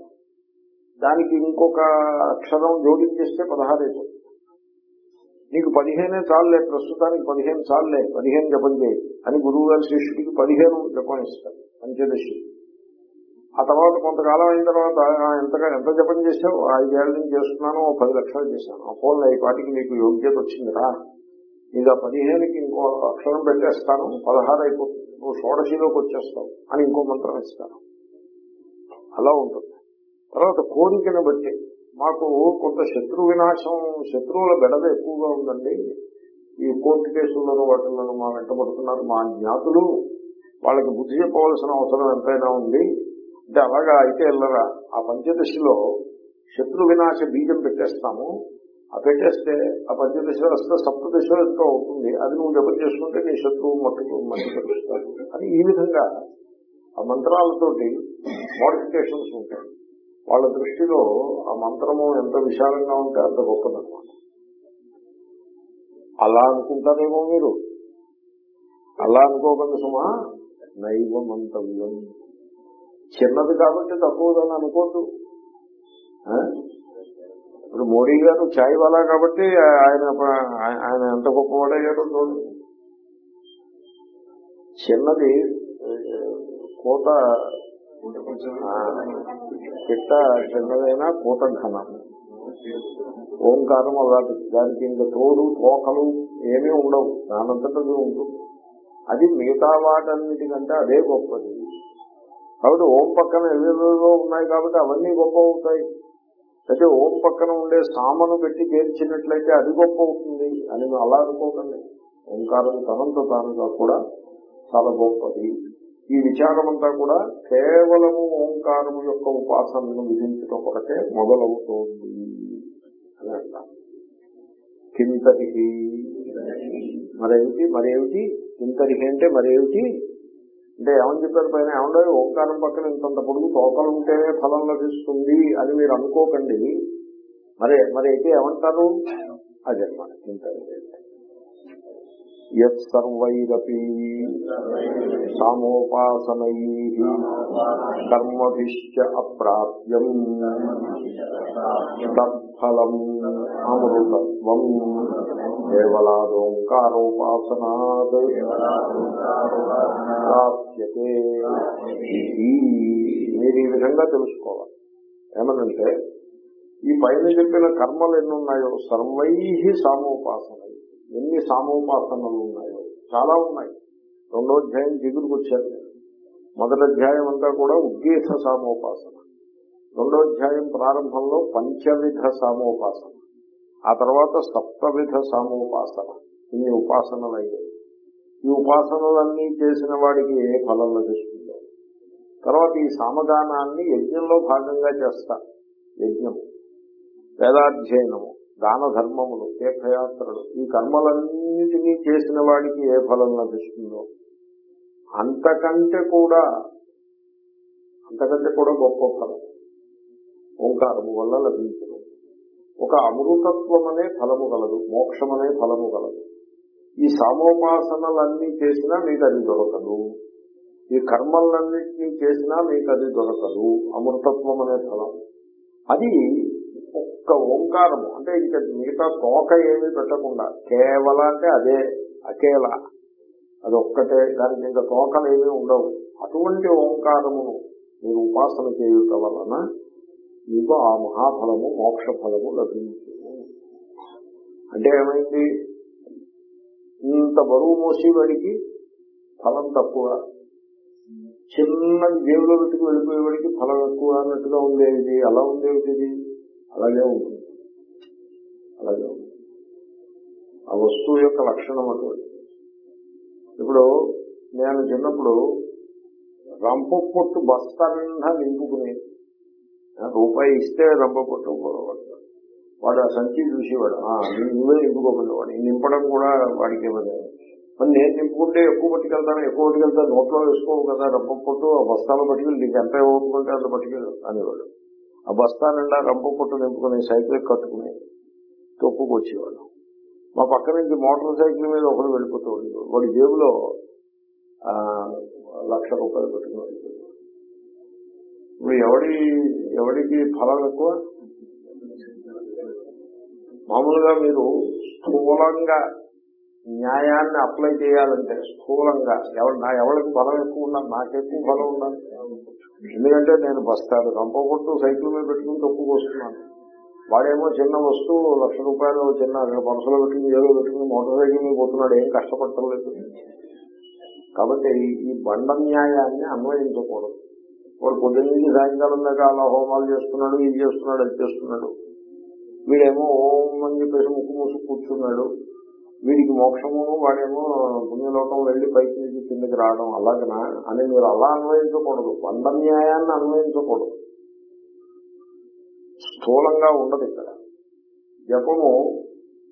దానికి ఇంకొక అక్షరం జోడించేస్తే పదహారు అయిపోతుంది. నీకు పదిహేనే చాలులే ప్రస్తుతానికి పదిహేను చాలులే పదిహేను జపం చేయి అని గురువు గారి శిష్యుడికి పదిహేను జపం ఇస్తారు పంచదశి. ఆ తర్వాత కొంతకాలం అయిన తర్వాత ఎంతగా ఎంత జపం చేసావు ఐదేళ్ళ నుంచి చేస్తున్నాను ఓ పది లక్షలు చేశాను. ఆ ఫోన్ ఈ పాటికి నీకు యోగ్యత వచ్చిందిరా నీకు ఆ పదిహేనుకి ఇంకో అక్షరం పెట్టేస్తాను పదహారు అయిపోతుంది. నువ్వు షోడశిలోకి వచ్చేస్తావు అని ఇంకో మంత్రం ఇస్తాను. అలా ఉంటుంది. తర్వాత కోరికను బట్టి మాకు కొంత శత్రు వినాశం శత్రువుల బెడద ఎక్కువగా ఉందండి. ఈ కోర్టు కేసులను వాటిలను మా వెంటబడుతున్నారు మా జ్ఞాతులు. వాళ్ళకి బుద్ధి చెప్పవలసిన అవసరం ఎంతైనా ఉంది. అంటే అలాగా అయితే వెళ్ళరా ఆ పంచదశిలో శత్రు వినాశ బీజం పెట్టేస్తాము. ఆ పెట్టేస్తే ఆ పంచదశ వస్తే సప్తదశ ఎంతో అవుతుంది. అది నువ్వు జపం చేసుకుంటే నీ శత్రువు మట్టుకు మట్టిపరుస్తాడు అని ఈ విధంగా ఆ మంత్రాలతోటి మోడిఫికేషన్స్ ఉంటాయి. వాళ్ళ దృష్టిలో ఆ మంత్రము ఎంత విశాలంగా ఉంటే అంత గొప్పదన్నమాట. అలా అనుకుంటారేమో మీరు? అలా అనుకోకండి సుమా. నైవ మంతవ్యం. చిన్నది కాబట్టి తక్కువదని అనుకోద్దు. ఇప్పుడు మోడీ గారు ఛాయ్ వాలా కాబట్టి ఆయన ఆయన ఎంత గొప్పవాడయ్యాడో చూడండి. చిన్నది కోట పిట్ట చిన్నదైనా కూట ఘనం ఓంకారం అలాంటి దానికి ఇంకా తోడు తోకలు ఏమీ ఉండవు. దానంతటది ఉంటుంది. అది మిగతా వాటన్నిటికంటే అదే గొప్పది. కాబట్టి ఓం పక్కన ఎదురులో ఉన్నాయి కాబట్టి అవన్నీ గొప్ప అవుతాయి. అయితే ఓం పక్కన ఉండే సామను పెట్టి పేర్చినట్లయితే అది గొప్ప అవుతుంది అని అలా అనుకోకండి. ఓంకారం తనంత తానుగా కూడా చాలా గొప్పది. ఈ విచారమంతా కూడా కేవలము ఓంకారము యొక్క ఉపాసనను విధించటం కొరకే మొదలవుతోంది అని అంటారు. కింతరికి మరేమిటి? మరేమిటి? కింతరికి అంటే మరేమిటి? అంటే ఏమని చెప్పారు పైన? ఏమన్నా ఓంకారం పక్కన ఇంతంత పొడుగు తోకలు ఉంటేనే ఫలం లభిస్తుంది అని మీరు అనుకోకండి. మరి మరి అయితే ఏమంటారు? అదే ఇంత యత్ సర్వైరపి సామోపాసనై కర్మభిశ్చ అప్రాప్యం తత్ఫలం అమృతత్వం కేవలాదోంకారోపాసనాత్ ప్రాప్యతే. మీరు ఈ విధంగా తెలుసుకోవాలి. ఏమనంటే ఈ పైన చెప్పిన కర్మలు ఎన్నున్నాయో సర్వై సామోపాసన ఎన్ని సామోపాసనలు ఉన్నాయో. చాలా ఉన్నాయి. రెండో అధ్యాయం దిగురుకు వచ్చారు. నేను. మొదటి అధ్యాయం అంతా కూడా ఉద్దేశ సామోపాసన. రెండో అధ్యాయం ప్రారంభంలో పంచవిధ సామోపాసన. ఆ తర్వాత సప్తవిధ సామోపాసన. ఇన్ని ఉపాసనలు అయ్యాయి ఈ ఉపాసనలన్నీ చేసిన వాడికి ఏ ఫలం లభిస్తుందో. తర్వాత ఈ సామదానాన్ని యజ్ఞంలో భాగంగా చేస్తా. యజ్ఞం. వేదాధ్యయనము. దాన ధర్మములు తీర్థయాత్రలు ఈ కర్మలన్నిటినీ చేసిన వాడికి ఏ ఫలం లభిస్తుందో. అంతకంటే కూడా అంతకంటే కూడా గొప్ప ఫలం ఓంకారము వల్ల లభించదు. ఒక అమృతత్వం అనే ఫలము కలదు మోక్షం అనే ఫలము కలదు ఈ సామోపాసనలన్నీ చేసినా మీకు అది దొరకదు. ఈ కర్మలన్నింటినీ చేసినా మీకు అది దొరకదు అమృతత్వం అనే ఫలం. అది ఒక్క ఓంకారము. అంటే ఇంకా మిగతా తోక ఏమీ పెట్టకుండా కేవల అంటే అదే అకేల. అది ఒక్కటే దానికి ఇంకా తోకలు ఏమీ ఉండవు. అటువంటి ఓంకారమును మీరు ఉపాసన చేయుట వలన మీకు ఆ మహాఫలము మోక్ష ఫలము లభించింది అంటే ఏమైంది? ఇంత బరువు మోసేవాడికి ఫలం తక్కువ. చిన్న జేబులో పెట్టుకు వెళ్ళిపోయేవాడికి ఫలం ఎక్కువ అన్నట్టుగా ఉండేది. అలా ఉండేది అలాగే ఉంటుంది. అలాగే ఉంటుంది. ఆ వస్తువు యొక్క లక్షణం అటువంటి ఇప్పుడు నేను చిన్నప్పుడు రంప పొట్టు బస్తా నిండా నింపుకుని రూపాయి ఇస్తే రంప పొట్టు వాడు వాడు ఆ సంచి చూసేవాడు "ఆ, నువ్వే నింపుకోకుండా వాడు నింపడం కూడా వాడికి ఇవ్వదు మరి నేను నింపుకుంటే ఎక్కువ పట్టుకెళ్తాను? ఎక్కువ పట్టుకెళ్తాను నోట్లో వేసుకోవు కదా రంప పొట్టు ఆ బస్తాలు పట్టుకెళ్ళి నీకు ఎంత ఇవ్వకుంటే అంత పట్టుకెళ్ళు అనేవాడు. ఆ బస్తా నిండా రంపు పొట్టు నింపుకుని సైకిల్ కట్టుకుని తొప్పుకు వచ్చేవాడు మా పక్క నుంచి మోటార్ సైకిల్ మీద ఒకడు వెళ్ళిపోతూ ఉండేవాడు. వాడి జేబులో లక్ష రూపాయలు పెట్టుకుని ఇప్పుడు ఎవడి ఎవడికి ఫలం ఎక్కువ? మామూలుగా మీరు స్థూలంగా న్యాయాన్ని అప్లై చేయాలంటే స్థూలంగా ఎవరు నా ఎవరికి బలం ఎక్కువ ఉండాలి నాకెక్కువ బలం ఉండాలి. ఎందుకంటే నేను బస్తాడు రంపకొట్టు సైకిల్ మీద పెట్టుకుని తప్పుకు వస్తున్నాను వాడేమో చిన్న వస్తువు లక్ష రూపాయలు చిన్న పనసలో పెట్టుకుని ఏదో పెట్టుకుని మోటార్ సైకిల్ మీద పోతున్నాడు ఏం కష్టపడటలేదు కాబట్టి ఈ- బండ న్యాయాన్ని అన్వయించకూడదు. వాడు పొద్దున్న నుంచి సాయంకాలం దాకా అలా హోమాలు చేస్తున్నాడు ఇది చేస్తున్నాడు అది చేస్తున్నాడు. వీడేమో ఓం అని చెప్పేసి ముక్కు మూసు కూర్చున్నాడు. వీడికి మోక్షము వాడేమో పుణ్యలోకం వెళ్ళి పైకి నుంచి కిందకి రావడం అలాగనా? అని మీరు అలా అన్వయించకూడదు. బండ న్యాయాన్ని అన్వయించకూడదు. స్థూలంగా ఉండదు ఇక్కడ. జపము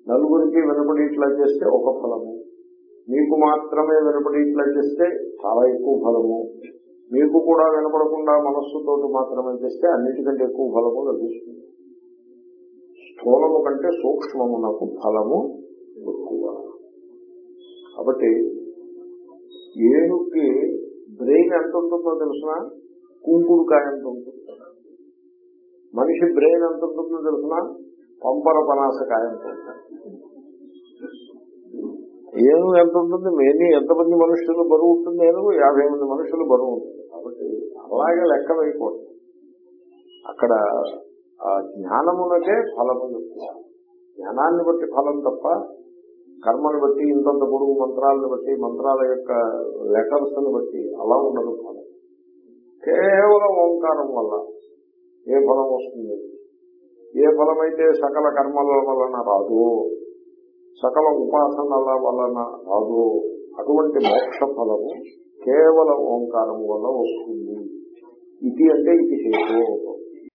నలుగురికి వినపడేట్లా చేస్తే ఒక ఫలము. మీకు మాత్రమే వినపడేట్లా చేస్తే చాలా ఎక్కువ ఫలము. మీకు కూడా వినపడకుండా మనస్సుతో మాత్రమే చేస్తే అన్నిటికంటే ఎక్కువ ఫలము లభిస్తుంది. స్థూలము కంటే సూక్ష్మమునకు ఫలము కాబట్టి ఏనుగుకి బ్రెయిన్ ఎంత ఉంటుందో తెలిసిన కుంకుడుకాయ ఎంత ఉంటుంది మనిషి బ్రెయిన్ ఎంత ఉంటుందో తెలిసిన పంపర పనాసకాయ ఎంత ఉంటుంది ఏనుగు ఎంత ఉంటుంది? మేనీ ఎంతమంది మనుషులు బరువు ఉంటుంది ఏనుగు? యాభై మంది మనుషులు బరువు ఉంటుంది. కాబట్టి అలాగే లెక్క వేయకూడదు. అక్కడ ఆ జ్ఞానమునకే ఫలము ఎక్కువ జ్ఞానాన్ని బట్టి ఫలం తప్ప కర్మను బట్టి ఇంతంత పొడుగు మంత్రాలను బట్టి మంత్రాల యొక్క లెటర్స్ బట్టి అలా ఉండదు ఫలం. కేవలం ఓంకారం వల్ల ఏ ఫలం వస్తుంది? ఏ ఫలమైతే సకల కర్మల వలన రాదు సకల ఉపాసనల వలన రాదు అటువంటి మోక్ష ఫలము కేవలం ఓంకారం వల్ల వస్తుంది. ఇది అంటే ఇది హేతు